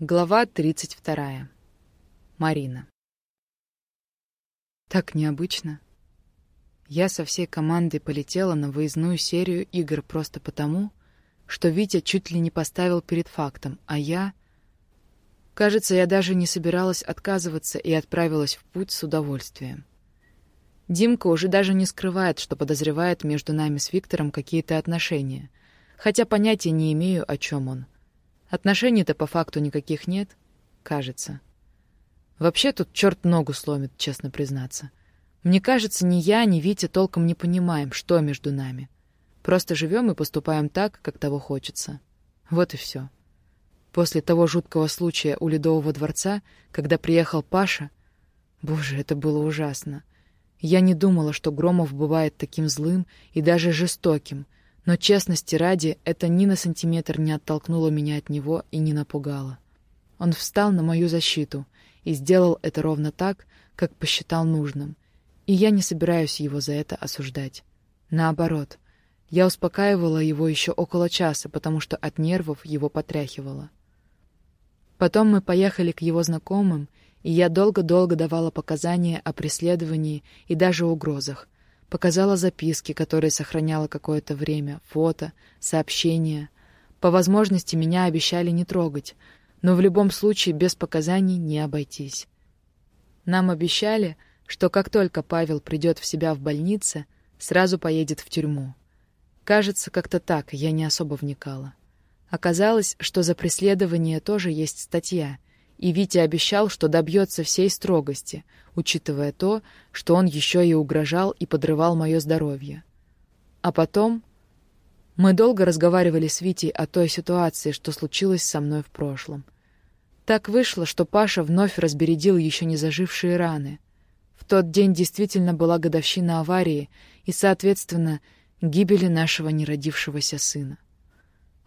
Глава 32. Марина. Так необычно. Я со всей командой полетела на выездную серию игр просто потому, что Витя чуть ли не поставил перед фактом, а я... Кажется, я даже не собиралась отказываться и отправилась в путь с удовольствием. Димка уже даже не скрывает, что подозревает между нами с Виктором какие-то отношения, хотя понятия не имею, о чем он — Отношений-то по факту никаких нет, кажется. Вообще тут черт ногу сломит, честно признаться. Мне кажется, ни я, ни Витя толком не понимаем, что между нами. Просто живем и поступаем так, как того хочется. Вот и все. После того жуткого случая у Ледового дворца, когда приехал Паша... Боже, это было ужасно. Я не думала, что Громов бывает таким злым и даже жестоким, но честности ради, это ни на сантиметр не оттолкнуло меня от него и не напугало. Он встал на мою защиту и сделал это ровно так, как посчитал нужным. И я не собираюсь его за это осуждать. Наоборот, я успокаивала его еще около часа, потому что от нервов его потряхивало. Потом мы поехали к его знакомым, и я долго-долго давала показания о преследовании и даже угрозах, Показала записки, которые сохраняла какое-то время, фото, сообщения. По возможности меня обещали не трогать, но в любом случае без показаний не обойтись. Нам обещали, что как только Павел придет в себя в больнице, сразу поедет в тюрьму. Кажется, как-то так, я не особо вникала. Оказалось, что за преследование тоже есть статья, и Витя обещал, что добьется всей строгости, учитывая то, что он еще и угрожал и подрывал мое здоровье. А потом... Мы долго разговаривали с Витей о той ситуации, что случилось со мной в прошлом. Так вышло, что Паша вновь разбередил еще не зажившие раны. В тот день действительно была годовщина аварии и, соответственно, гибели нашего неродившегося сына.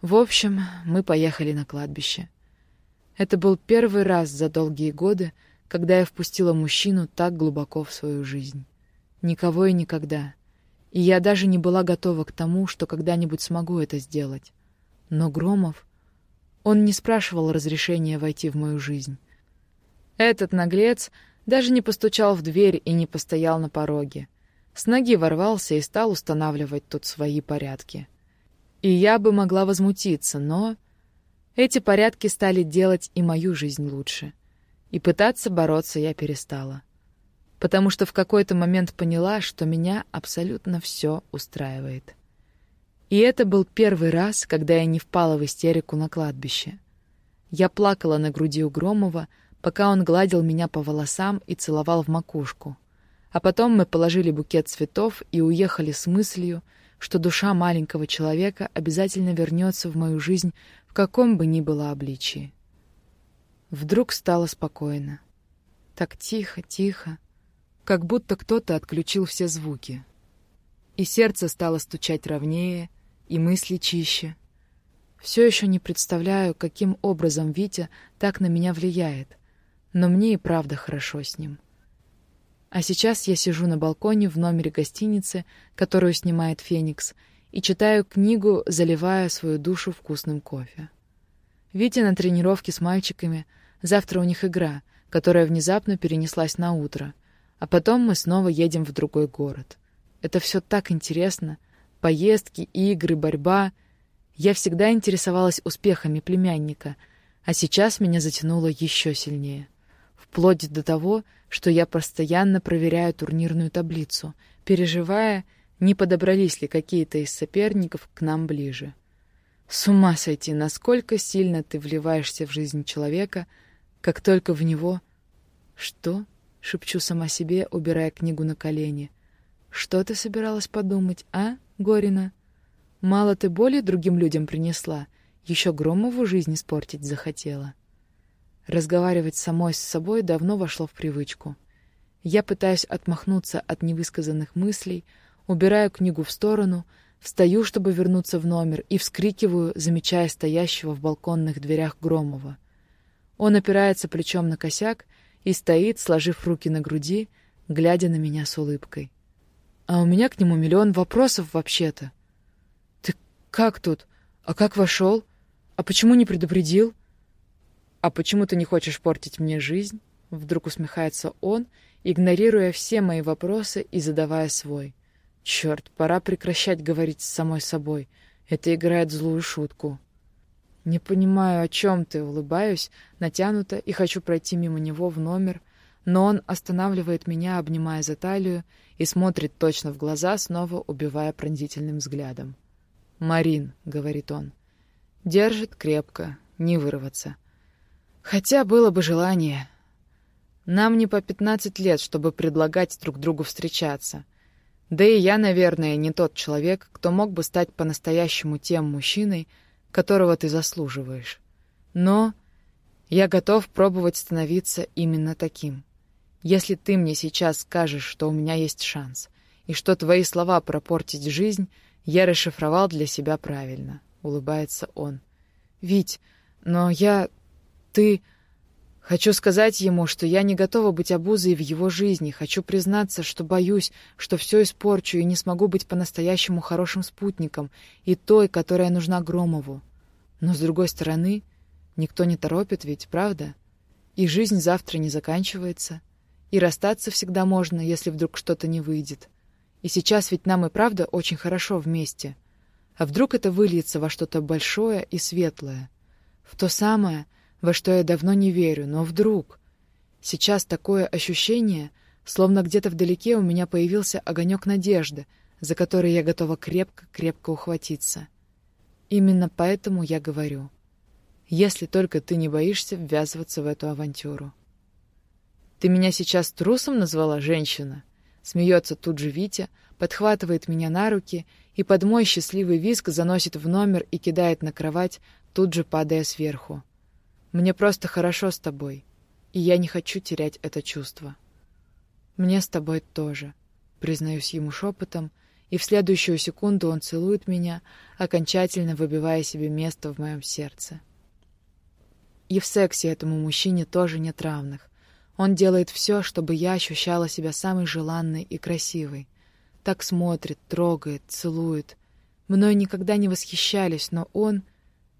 В общем, мы поехали на кладбище. Это был первый раз за долгие годы, когда я впустила мужчину так глубоко в свою жизнь. Никого и никогда. И я даже не была готова к тому, что когда-нибудь смогу это сделать. Но Громов... Он не спрашивал разрешения войти в мою жизнь. Этот наглец даже не постучал в дверь и не постоял на пороге. С ноги ворвался и стал устанавливать тут свои порядки. И я бы могла возмутиться, но... Эти порядки стали делать и мою жизнь лучше. И пытаться бороться я перестала. Потому что в какой-то момент поняла, что меня абсолютно все устраивает. И это был первый раз, когда я не впала в истерику на кладбище. Я плакала на груди у Громова, пока он гладил меня по волосам и целовал в макушку. А потом мы положили букет цветов и уехали с мыслью, что душа маленького человека обязательно вернется в мою жизнь в каком бы ни было обличии. Вдруг стало спокойно. Так тихо, тихо, как будто кто-то отключил все звуки. И сердце стало стучать ровнее, и мысли чище. Все еще не представляю, каким образом Витя так на меня влияет, но мне и правда хорошо с ним. А сейчас я сижу на балконе в номере гостиницы, которую снимает Феникс, и читаю книгу, заливая свою душу вкусным кофе. Витя на тренировке с мальчиками, завтра у них игра, которая внезапно перенеслась на утро, а потом мы снова едем в другой город. Это все так интересно. Поездки, игры, борьба. Я всегда интересовалась успехами племянника, а сейчас меня затянуло еще сильнее. Вплоть до того, что я постоянно проверяю турнирную таблицу, переживая, не подобрались ли какие-то из соперников к нам ближе. С ума сойти, насколько сильно ты вливаешься в жизнь человека, как только в него... Что? — шепчу сама себе, убирая книгу на колени. Что ты собиралась подумать, а, Горина? Мало ты боли другим людям принесла, еще Громову жизнь испортить захотела. Разговаривать самой с собой давно вошло в привычку. Я пытаюсь отмахнуться от невысказанных мыслей, убираю книгу в сторону, встаю, чтобы вернуться в номер, и вскрикиваю, замечая стоящего в балконных дверях Громова. Он опирается плечом на косяк и стоит, сложив руки на груди, глядя на меня с улыбкой. А у меня к нему миллион вопросов вообще-то. «Ты как тут? А как вошел? А почему не предупредил?» «А почему ты не хочешь портить мне жизнь?» Вдруг усмехается он, игнорируя все мои вопросы и задавая свой. «Черт, пора прекращать говорить с самой собой. Это играет злую шутку». «Не понимаю, о чем ты», — улыбаюсь, натянуто, и хочу пройти мимо него в номер, но он останавливает меня, обнимая за талию, и смотрит точно в глаза, снова убивая пронзительным взглядом. «Марин», — говорит он, — держит крепко, не вырваться. Хотя было бы желание. Нам не по пятнадцать лет, чтобы предлагать друг другу встречаться. Да и я, наверное, не тот человек, кто мог бы стать по-настоящему тем мужчиной, которого ты заслуживаешь. Но я готов пробовать становиться именно таким. Если ты мне сейчас скажешь, что у меня есть шанс, и что твои слова пропортить жизнь, я расшифровал для себя правильно, — улыбается он. Вить, но я... ты... Хочу сказать ему, что я не готова быть обузой в его жизни. Хочу признаться, что боюсь, что все испорчу и не смогу быть по-настоящему хорошим спутником и той, которая нужна Громову. Но, с другой стороны, никто не торопит ведь, правда? И жизнь завтра не заканчивается. И расстаться всегда можно, если вдруг что-то не выйдет. И сейчас ведь нам и правда очень хорошо вместе. А вдруг это выльется во что-то большое и светлое? В то самое — во что я давно не верю, но вдруг... Сейчас такое ощущение, словно где-то вдалеке у меня появился огонек надежды, за который я готова крепко-крепко ухватиться. Именно поэтому я говорю. Если только ты не боишься ввязываться в эту авантюру. «Ты меня сейчас трусом назвала, женщина?» Смеется тут же Витя, подхватывает меня на руки и под мой счастливый визг заносит в номер и кидает на кровать, тут же падая сверху. Мне просто хорошо с тобой, и я не хочу терять это чувство. Мне с тобой тоже, признаюсь ему шепотом, и в следующую секунду он целует меня, окончательно выбивая себе место в моем сердце. И в сексе этому мужчине тоже нет равных. Он делает все, чтобы я ощущала себя самой желанной и красивой. Так смотрит, трогает, целует. Мною никогда не восхищались, но он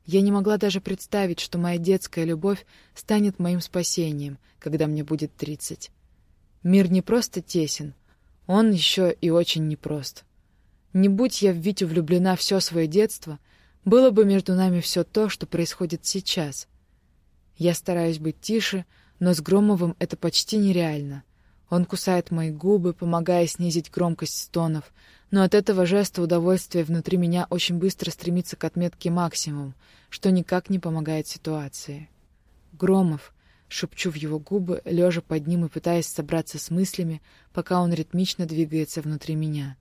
я не могла даже представить, что моя детская любовь станет моим спасением, когда мне будет тридцать. Мир не просто тесен, он еще и очень непрост. Не будь я в Витю влюблена все свое детство, было бы между нами все то, что происходит сейчас. Я стараюсь быть тише, но с Громовым это почти нереально. Он кусает мои губы, помогая снизить громкость стонов, но от этого жеста удовольствия внутри меня очень быстро стремится к отметке максимум, что никак не помогает ситуации. «Громов», — шепчу в его губы, лежа под ним и пытаясь собраться с мыслями, пока он ритмично двигается внутри меня.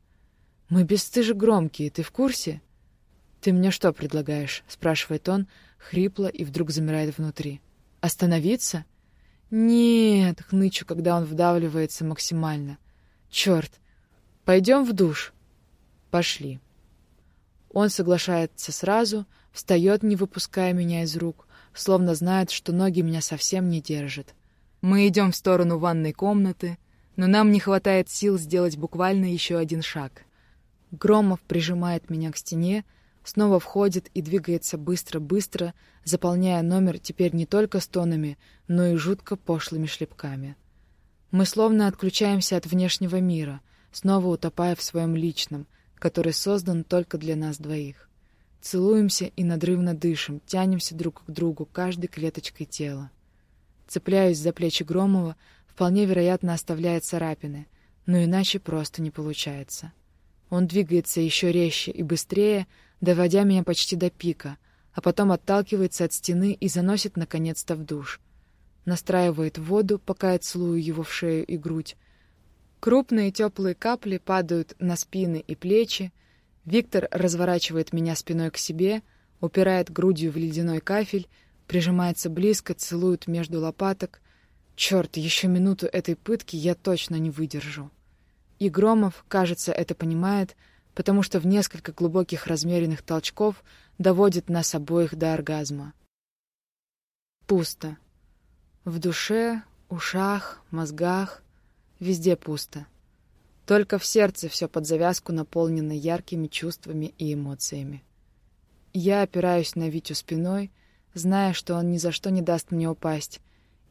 «Мы бесстыжи громкие, ты в курсе?» «Ты мне что предлагаешь?» — спрашивает он, хрипло и вдруг замирает внутри. «Остановиться?» «Нет», — хнычу, когда он вдавливается максимально. «Черт! Пойдем в душ?» «Пошли». Он соглашается сразу, встает, не выпуская меня из рук, словно знает, что ноги меня совсем не держат. Мы идем в сторону ванной комнаты, но нам не хватает сил сделать буквально еще один шаг. Громов прижимает меня к стене, снова входит и двигается быстро-быстро, заполняя номер теперь не только стонами, но и жутко пошлыми шлепками. Мы словно отключаемся от внешнего мира, снова утопая в своем личном, который создан только для нас двоих. Целуемся и надрывно дышим, тянемся друг к другу каждой клеточкой тела. Цепляюсь за плечи Громова, вполне вероятно оставляет царапины, но иначе просто не получается. Он двигается еще резче и быстрее, доводя меня почти до пика, а потом отталкивается от стены и заносит наконец-то в душ. Настраивает воду, пока я целую его в шею и грудь. Крупные теплые капли падают на спины и плечи. Виктор разворачивает меня спиной к себе, упирает грудью в ледяной кафель, прижимается близко, целует между лопаток. Черт, еще минуту этой пытки я точно не выдержу. И Громов, кажется, это понимает, потому что в несколько глубоких размеренных толчков доводит нас обоих до оргазма. Пусто. В душе, ушах, мозгах, везде пусто. Только в сердце все под завязку наполнено яркими чувствами и эмоциями. Я опираюсь на Витю спиной, зная, что он ни за что не даст мне упасть,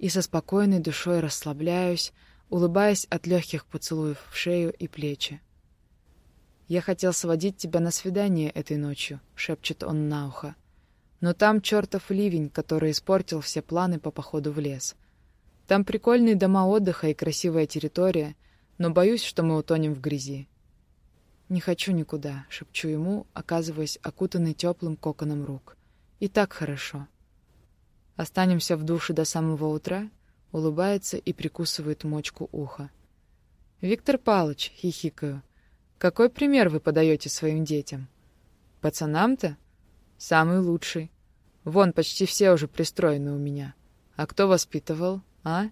и со спокойной душой расслабляюсь, улыбаясь от легких поцелуев в шею и плечи. «Я хотел сводить тебя на свидание этой ночью», — шепчет он на ухо. «Но там чертов ливень, который испортил все планы по походу в лес. Там прикольные дома отдыха и красивая территория, но боюсь, что мы утонем в грязи. «Не хочу никуда», — шепчу ему, оказываясь окутанный теплым коконом рук. «И так хорошо». «Останемся в душе до самого утра?» — улыбается и прикусывает мочку уха. «Виктор Палыч», — хихикаю, — «какой пример вы подаете своим детям?» «Пацанам-то? Самый лучший. Вон, почти все уже пристроены у меня. А кто воспитывал, а?»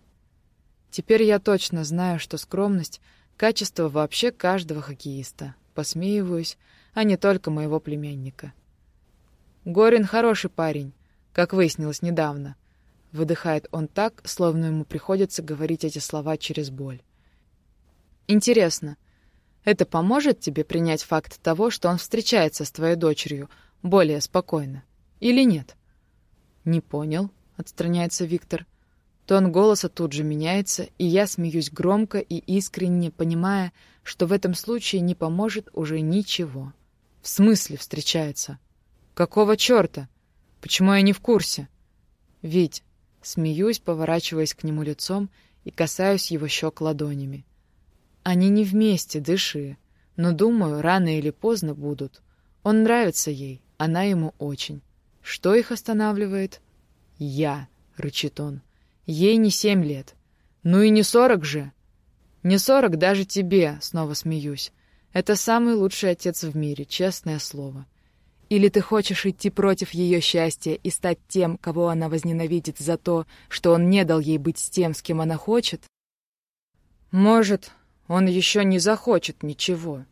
Теперь я точно знаю, что скромность — качество вообще каждого хоккеиста посмеиваюсь, а не только моего племянника. Горин хороший парень, как выяснилось недавно. Выдыхает он так, словно ему приходится говорить эти слова через боль. Интересно, это поможет тебе принять факт того, что он встречается с твоей дочерью более спокойно? Или нет? Не понял, отстраняется Виктор. Тон голоса тут же меняется, и я смеюсь громко и искренне, понимая, что в этом случае не поможет уже ничего. В смысле встречается? Какого черта? Почему я не в курсе? Вить, смеюсь, поворачиваясь к нему лицом и касаюсь его щек ладонями. Они не вместе, дыши. Но, думаю, рано или поздно будут. Он нравится ей, она ему очень. Что их останавливает? Я, рычит он. Ей не семь лет. Ну и не сорок же. Не сорок даже тебе, снова смеюсь. Это самый лучший отец в мире, честное слово. Или ты хочешь идти против ее счастья и стать тем, кого она возненавидит за то, что он не дал ей быть с тем, с кем она хочет? Может, он еще не захочет ничего.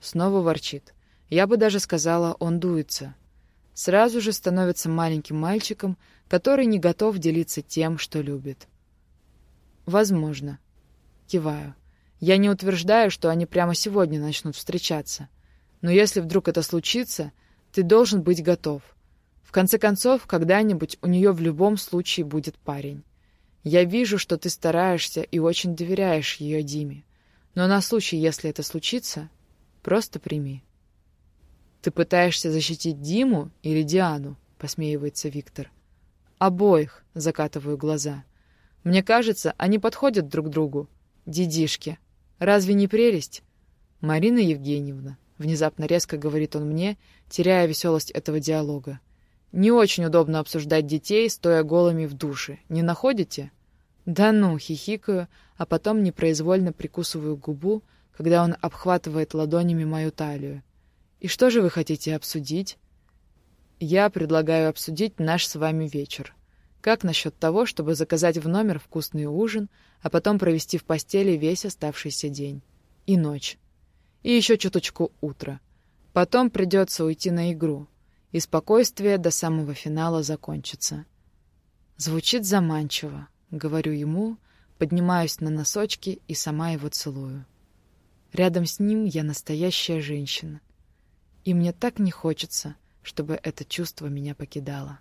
Снова ворчит. Я бы даже сказала, он дуется. Сразу же становится маленьким мальчиком, который не готов делиться тем, что любит. Возможно. Киваю. Я не утверждаю, что они прямо сегодня начнут встречаться. Но если вдруг это случится, ты должен быть готов. В конце концов, когда-нибудь у нее в любом случае будет парень. Я вижу, что ты стараешься и очень доверяешь ее Диме. Но на случай, если это случится, просто прими. «Ты пытаешься защитить Диму или Диану?» — посмеивается Виктор. «Обоих», — закатываю глаза. «Мне кажется, они подходят друг другу. Дедишки. Разве не прелесть? Марина Евгеньевна, внезапно резко говорит он мне, теряя веселость этого диалога. Не очень удобно обсуждать детей, стоя голыми в душе. Не находите? Да ну, хихикаю, а потом непроизвольно прикусываю губу, когда он обхватывает ладонями мою талию. И что же вы хотите обсудить? Я предлагаю обсудить наш с вами вечер. Как насчет того, чтобы заказать в номер вкусный ужин, а потом провести в постели весь оставшийся день? И ночь. И еще чуточку утра. Потом придется уйти на игру. И спокойствие до самого финала закончится. Звучит заманчиво, говорю ему, поднимаюсь на носочки и сама его целую. Рядом с ним я настоящая женщина. И мне так не хочется, чтобы это чувство меня покидало.